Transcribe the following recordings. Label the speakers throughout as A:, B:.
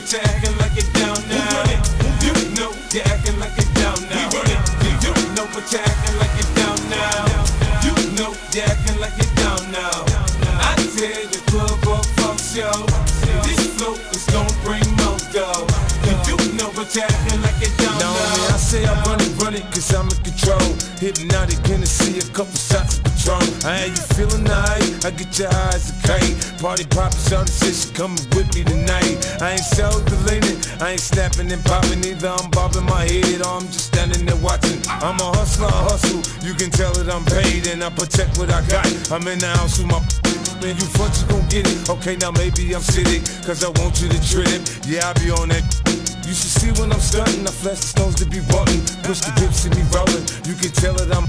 A: but you're acting like it down now. You know you're acting like it down now. You know but you're acting like it down now. You know you're acting like it down now. I tear the club up, fuck show. Know you're acting like it down
B: Now,
A: now.
B: man, I say I run it, run it, cause I'm in control. Hypnotiq, Hennessy, a couple shots of Patron. I had you feeling nice, I get your eyes a kite. Party poppin', the she coming with me tonight. I ain't so deleted, I ain't snapping and popping either. I'm bobbing my head or I'm just standing there watching. I'm a hustler, I hustle. You can tell that I'm paid and I protect what I got. I'm in the house with my Man, you front, you gon' get it. Okay, now maybe I'm sitting, cause I want you to trip. Yeah, I be on that. You should see when I'm stunting, I flash the stones to be button. Push the whips and me rolling. You can tell that I'm.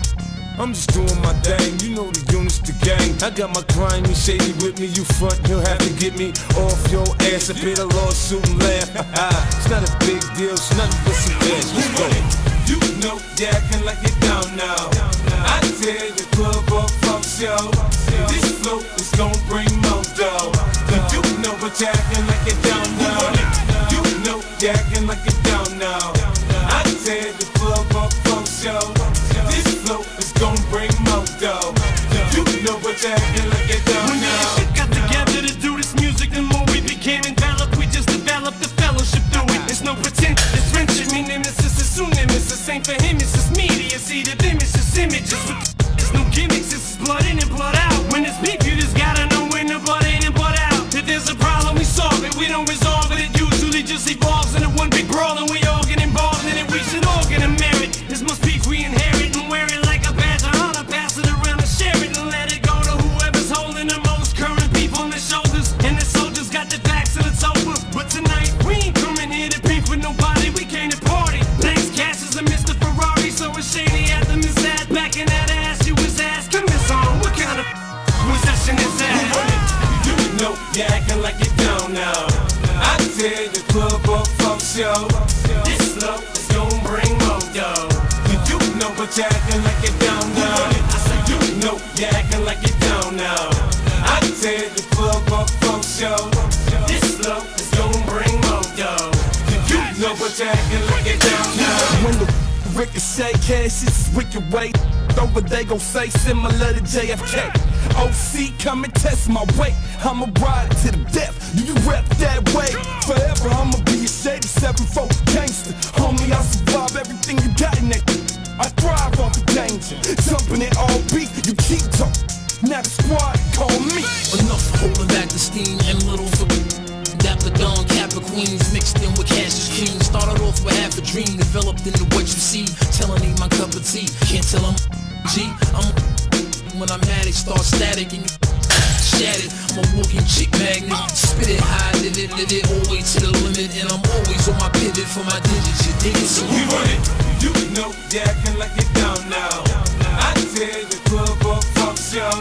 B: I'm just doing my thing, you know the units, the gang. I got my crime and shady with me. You front, you'll have to get me off your ass. I pay the lawsuit and laugh. it's not a big deal, it's nothing but some cash. Let's go.
A: You know you're acting like it down now. Know you're acting like it down now. I tear the club up, fuck show. This flow is gonna bring more dough. You know but you're acting like it down
C: When
A: now.
C: we got together to do this music, the more we became enveloped, we just developed the fellowship through it. It's no pretend,
A: now. I tear the club up, show. This flow is gonna bring more dough. You know but you're acting like it down now. I said you know you're acting like it down now. I tear the club up, show. This flow is gonna bring more dough. You know but you're acting like it down now.
D: Ricochet cash is wicked way over, they gon' say similar to JFK. OC, come and test my weight. I'ma ride to the death. Do you rep that way? Forever, I'ma be a shady seven-fold gangster. Homie, I survive everything you got in that. I thrive off the danger. Jumping in all beat, you keep talking. Now the squad call me.
E: Enough holding back the steam and little for Dapper Dawn, Kappa Queens mixed in with Cashis Cream. Started off with half a dream, developed into what you see. Telling ain't my cup of tea. Can't tell I'm G. I'm when I'm mad, it start static and you shattered. I'm a walking chick magnet. Spit it high, live it, live it, always to the limit. And I'm always on my pivot for my digits. You dig it? So
A: We run it. You know you're acting like it down now. I tear the club up, fuck show.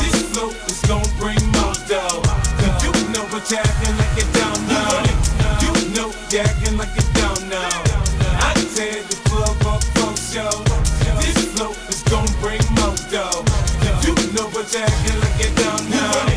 A: This flow is gonna bring more dough. You know but you're acting like it down now. You know you're acting like it flow is gonna bring more dough. You know what you're looking down now.